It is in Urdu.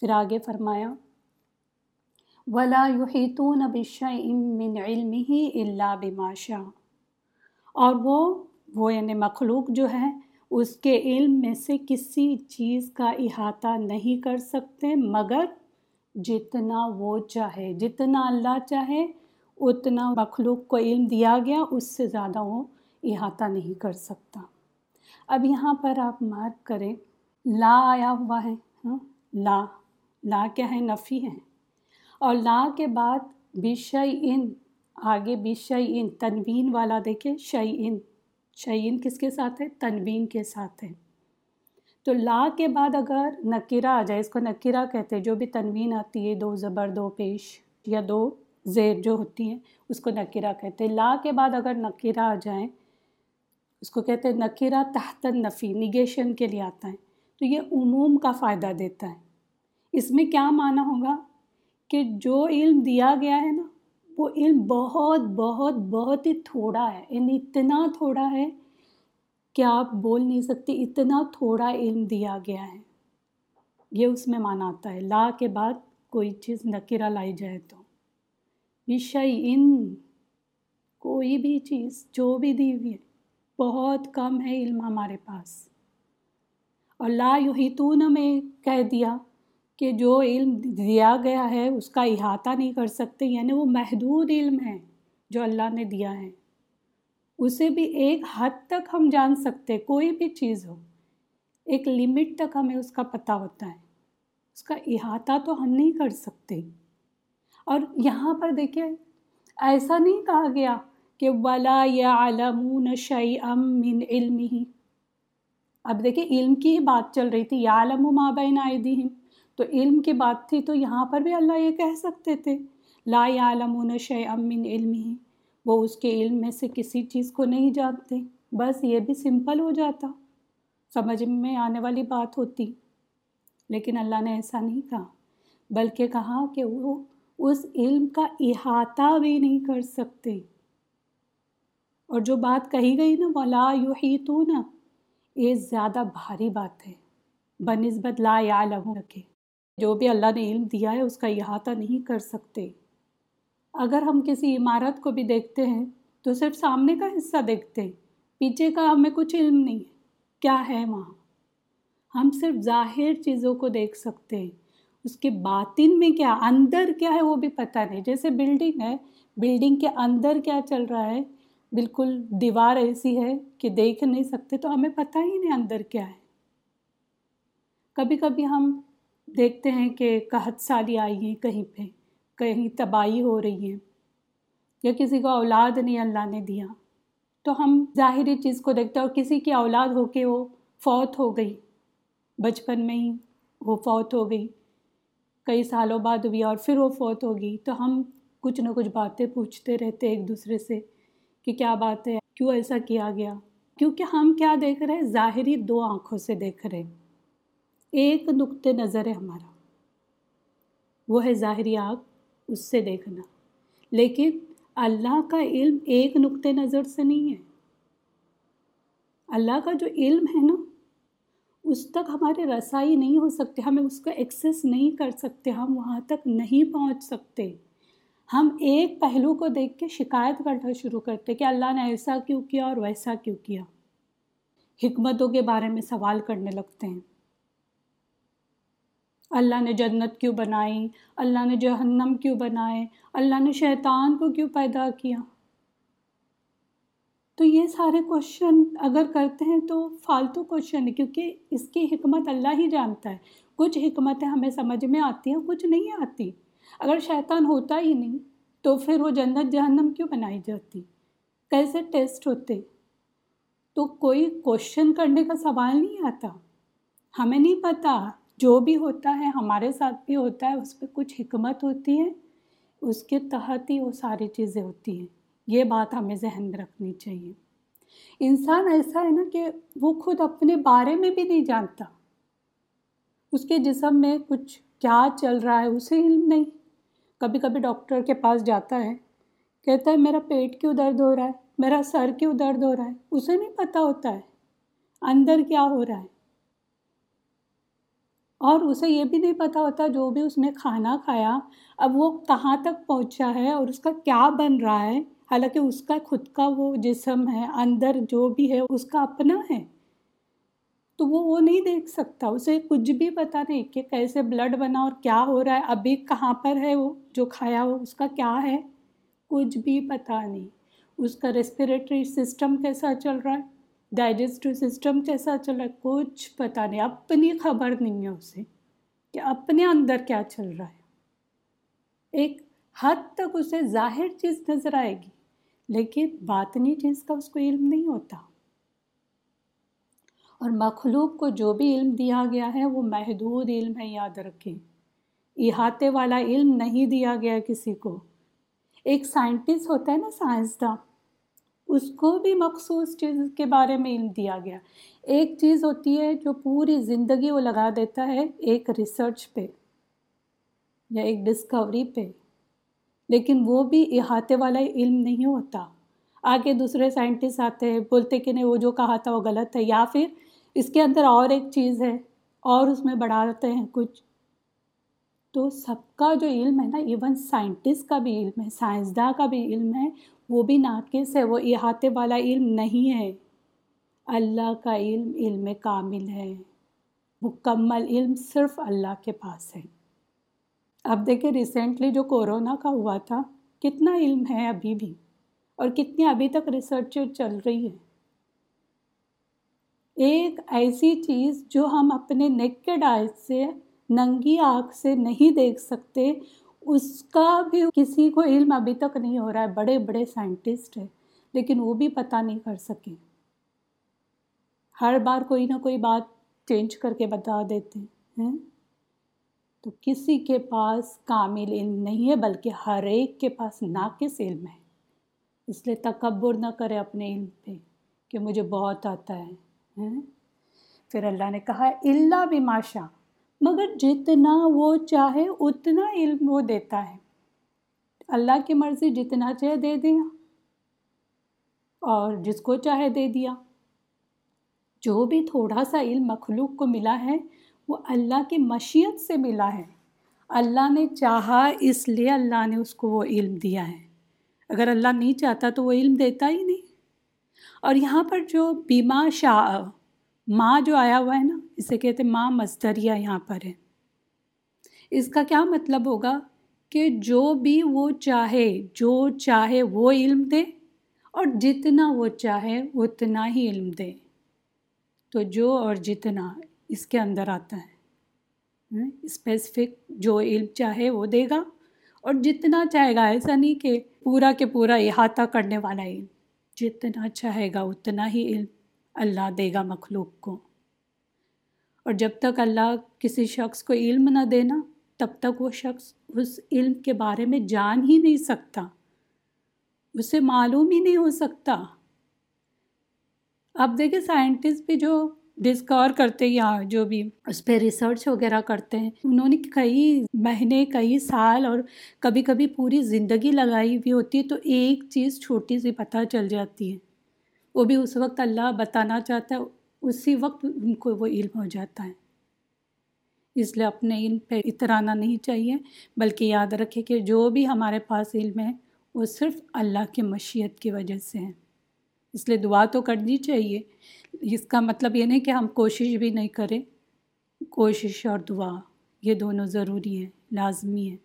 پھر آگے فرمایا، ولا یحیطون بشیء من علمه الا بما شاء۔ اور وہ وہ یعنی مخلوق جو ہے، اس کے علم میں سے کسی چیز کا احاطہ نہیں کر سکتے، مگر جتنا وہ چاہے، جتنا اللہ چاہے، اتنا مخلوق کو علم دیا گیا، اس سے زیادہ وہ احاطہ نہیں کر سکتا۔ اب یہاں پر آپ مارک کریں۔ لا آیا ہوا ہے ہاں؟ لا۔ لا کیا ہے، نفی ہے اور لا کے بعد بشئی ان آگے بشئی ان تنوین والا دیکھیں شعی ان شعین کس کے ساتھ ہے؟ تنوین کے ساتھ ہے۔ تو لا کے بعد اگر نکرہ آ جائے، اس کو نکرہ کہتے ہیں، جو بھی تنوین آتی ہے، دو زبر، دو پیش یا دو زیر جو ہوتی ہیں، اس کو نکرہ کہتے ہیں۔ لا کے بعد اگر نکرہ آ جائیں اس کو کہتے ہیں نکرہ تحت نفی نگیشن کے لیے آتا ہے۔ تو یہ عموم کا فائدہ دیتا ہے۔ اس میں کیا معنی ہوگا کہ جو علم دیا گیا ہے نا، وہ علم بہت بہت بہت ہی تھوڑا ہے۔ یعنی اتنا تھوڑا ہے کہ آپ بول نہیں سکتے، اتنا تھوڑا علم دیا گیا ہے۔ یہ اس میں معنی آتا ہے۔ لا کے بعد کوئی چیز نکرہ لائی جائے تو۔ وشئی ان کوئی بھی چیز، جو بھی دی ہوئی ہے، بہت کم ہے علم ہمارے پاس۔ اور لا یحیطون میں کہہ دیا کہ جو علم دیا گیا ہے، اس کا احاطہ نہیں کر سکتے یعنی وہ محدود علم ہے جو اللہ نے دیا ہے۔ اسے بھی ایک حد تک ہم جان سکتے، کوئی بھی چیز ہو، ایک لمٹ تک ہمیں اس کا پتہ ہوتا ہے۔ اس کا احاطہ تو ہم نہیں کر سکتے۔ اور یہاں پر دیکھیں ایسا نہیں کہا گیا کہ ولا یا علمون شعی ام من علم ہی اب دیکھیں علم کی ہی بات چل رہی تھی۔ یا علم و مابین عیدہم تو علم کی بات تھی تو یہاں پر بھی اللہ یہ کہہ سکتے تھے، لا یعلمون شیئا من علمہ، وہ اس کے علم میں سے کسی چیز کو نہیں جانتے، بس یہ بھی سمپل ہو جاتا۔ سمجھ میں آنے والی بات ہوتی، لیکن اللہ نے ایسا نہیں کہا، بلکہ کہا کہ وہ اس علم کا احاطہ بھی نہیں کر سکتے۔ اور جو بات کہی گئی نا ولا یحیطون، یہ زیادہ بھاری بات ہے۔ بنسبت لا یعلم رکھے جو بھی اللہ نے علم دیا ہے، اس کا احاطہ نہیں کر سکتے۔ اگر ہم کسی عمارت کو بھی دیکھتے ہیں، تو صرف سامنے کا حصہ دیکھتے ہیں، پیچھے کا ہمیں کچھ علم نہیں ہے۔ کیا ہے وہاں؟ ہم صرف ظاہر چیزوں کو دیکھ سکتے ہیں۔ اس کے باطن میں کیا، اندر کیا ہے وہ بھی پتہ نہیں۔ جیسے بلڈنگ ہے بلڈنگ کے اندر کیا چل رہا ہے؟ بالکل دیوار ایسی ہے کہ دیکھ نہیں سکتے تو ہمیں پتہ ہی نہیں اندر کیا ہے۔ کبھی کبھی ہم دیکھتے ہیں کہ قحط سالی آئی ہے کہیں پہ، کہیں تباہی ہو رہی ہے یا کسی کو اولاد نہیں اللہ نے دیا۔ تو ہم ظاہری چیز کو دیکھتے ہیں اور کسی کی اولاد ہو کے وہ فوت ہو گئی۔ بچپن میں ہی وہ فوت ہو گئی، کئی سالوں بعد ہوئی اور پھر وہ فوت ہو گئی۔ تو ہم کچھ نہ کچھ باتیں پوچھتے رہتے ایک دوسرے سے کہ کیا بات ہے، کیوں ایسا کیا گیا؟ کیونکہ ہم کیا دیکھ رہے ہیں؟ ظاہری دو آنکھوں سے دیکھ رہے ہیں۔ ایک نقطۂ نظر ہے ہمارا۔ وہ ہے ظاہری آگ، اس سے دیکھنا۔ لیکن اللہ کا علم ایک نقطۂ نظر سے نہیں ہے۔ اللہ کا جو علم ہے نا، اس تک ہمارے رسائی نہیں ہو سکتے، ہمیں اس کو ایکسیس نہیں کر سکتے، ہم وہاں تک نہیں پہنچ سکتے۔ ہم ایک پہلو کو دیکھ کے شکایت کرنا شروع کرتے کہ اللہ نے ایسا کیوں کیا اور ویسا کیوں کیا۔ حکمتوں کے بارے میں سوال کرنے لگتے ہیں۔ اللہ نے جنت کیوں بنائی؟ اللہ نے جہنم کیوں بنائے؟ اللہ نے شیطان کو کیوں پیدا کیا؟ تو یہ سارے کوشچن اگر کرتے ہیں تو فالتو کوشچن ہے، کیونکہ اس کی حکمت اللہ ہی جانتا ہے۔ کچھ حکمتیں ہمیں سمجھ میں آتی ہیں، کچھ نہیں آتی۔ اگر شیطان ہوتا ہی نہیں، تو پھر وہ جنت جہنم کیوں بنائی جاتی؟ کیسے ٹیسٹ ہوتے؟ تو کوئی کوشچن کرنے کا سوال نہیں آتا۔ ہمیں نہیں پتہ جو بھی ہوتا ہے، ہمارے ساتھ بھی ہوتا ہے، اس پہ کچھ حکمت ہوتی ہے، اس کے تحت ہی وہ ساری چیزیں ہوتی ہیں۔ یہ بات ہمیں ذہن میں رکھنی چاہیے۔ انسان ایسا ہے نا کہ وہ خود اپنے بارے میں بھی نہیں جانتا۔ اس کے جسم میں کچھ کیا چل رہا ہے، اسے علم نہیں۔ کبھی کبھی ڈاکٹر کے پاس جاتا ہے، کہتا ہے، میرا پیٹ کیوں درد ہو رہا ہے؟ میرا سر کیوں درد ہو رہا ہے؟ اسے نہیں پتہ ہوتا ہے۔ اندر کیا ہو رہا ہے؟ اور اسے یہ بھی نہیں پتہ ہوتا جو بھی اس نے کھانا کھایا، اب وہ کہاں تک پہنچا ہے اور اس کا کیا بن رہا ہے؟ حالانکہ اس کا خود کا وہ جسم ہے، اندر جو بھی ہے، اس کا اپنا ہے۔ تو وہ وہ نہیں دیکھ سکتا۔ اسے کچھ بھی پتہ نہیں کہ کیسے بلڈ بنا اور کیا ہو رہا ہے۔ ابھی کہاں پر ہے وہ؟ جو کھایا ہو اس کا کیا ہے؟ کچھ بھی پتہ نہیں۔ اس کا ریسپریٹری سسٹم کیسا چل رہا ہے؟ ڈائجسٹو سسٹم کیسا چل رہا ہے، کچھ پتہ نہیں، اپنی خبر نہیں ہے اسے کہ اپنے اندر کیا چل رہا ہے۔ ایک حد تک اسے ظاہر چیز نظر آئے گی، لیکن باطنی چیز کا اس کو علم نہیں ہوتا۔ اور مخلوق کو جو بھی علم دیا گیا ہے، وہ محدود علم ہے، یاد رکھیں۔ احاطے والا علم نہیں دیا گیا کسی کو۔ ایک سائنٹسٹ ہوتا ہے نا، سائنسداں اس کو بھی مخصوص چیز کے بارے میں علم دیا گیا۔ ایک چیز ہوتی ہے جو پوری زندگی وہ لگا دیتا ہے، ایک ریسرچ پہ یا ایک ڈسکوری پہ۔ لیکن وہ بھی احاطے والا علم نہیں ہوتا۔ آگے دوسرے سائنٹسٹ آتے ہیں، بولتے کہ نہیں، وہ جو کہا تھا وہ غلط ہے۔ یا پھر اس کے اندر اور ایک چیز ہے اور اس میں بڑھاتے ہیں کچھ۔ تو سب کا جو علم ہے نا ایون سائنٹسٹ کا بھی علم ہے سائنسداں کا بھی علم ہے، وہ بھی ناقص ہے، وہ احاطے والا علم نہیں ہے۔ اللہ کا علم علم کامل ہے۔ مکمل علم صرف اللہ کے پاس ہے۔ اب دیکھیں ریسنٹلی جو کورونا کا ہوا تھا، کتنا علم ہے ابھی بھی، اور کتنی ابھی تک ریسرچ چل رہی ہے۔ ایک ایسی چیز جو ہم اپنے نیکڈ آئی سے ننگی آنکھ سے نہیں دیکھ سکتے، اس کا بھی کسی کو علم ابھی تک نہیں ہو رہا ہے۔ بڑے بڑے سائنٹسٹ ہیں، لیکن وہ بھی پتہ نہیں کر سکے۔ ہر بار کوئی نہ کوئی بات چینج کر کے بتا دیتے ہیں۔ تو کسی کے پاس کامل علم نہیں ہے، بلکہ ہر ایک کے پاس ناقص علم ہے۔ اس لیے تکبر نہ کرے اپنے علم پہ، کہ مجھے بہت آتا ہے پھر اللہ نے کہا اللہ بھی ماشا مگر جتنا وہ چاہے اتنا علم وہ دیتا ہے۔ اللہ کی مرضی جتنا چاہے دے دیا اور جس کو چاہے دے دیا۔ جو بھی تھوڑا سا علم مخلوق کو ملا ہے وہ اللہ کی مشیت سے ملا ہے۔ اللہ نے چاہا اس لیے اللہ نے اس کو وہ علم دیا ہے۔ اگر اللہ نہیں چاہتا تو وہ علم دیتا ہی نہیں۔ اور یہاں پر جو بیما شاہ ماں جو آیا ہوا ہے نا، اسے کہتے ماں مزدریہ یہاں پر ہے۔ اس کا کیا مطلب ہوگا کہ جو بھی وہ چاہے، جو چاہے وہ علم دے اور جتنا وہ چاہے اتنا ہی علم دے۔ تو جو اور جتنا اس کے اندر آتا ہے۔ اسپیسیفک جو علم چاہے وہ دے گا اور جتنا چاہے گا، ایسا نہیں کہ پورا کے پورا احاطہ کرنے والا علم۔ جتنا چاہے گا اتنا ہی علم۔ اللہ دے گا مخلوق کو۔ اور جب تک اللہ کسی شخص کو علم نہ دینا تب تک وہ شخص اس علم کے بارے میں جان ہی نہیں سکتا۔ اسے معلوم ہی نہیں ہو سکتا۔ اب دیکھیں سائنٹسٹ بھی جو ڈسکور کرتے یا جو بھی اس پہ ریسرچ وغیرہ کرتے ہیں، انہوں نے کئی مہینے، کئی سال اور کبھی کبھی پوری زندگی لگائی ہوئی ہوتی ہے تو ایک چیز چھوٹی سی پتہ چل جاتی ہے۔ وہ بھی اس وقت اللہ بتانا چاہتا ہے، اسی وقت ان کو وہ علم ہو جاتا ہے۔ اس لیے اپنے علم پہ اترانا نہیں چاہیے، بلکہ یاد رکھے کہ جو بھی ہمارے پاس علم ہے، وہ صرف اللہ کی مشیت کی وجہ سے ہے۔ اس لیے دعا تو کرنی چاہیے۔ اس کا مطلب یہ نہیں کہ ہم کوشش بھی نہیں کریں۔ کوشش اور دعا، یہ دونوں ضروری ہے لازمی ہے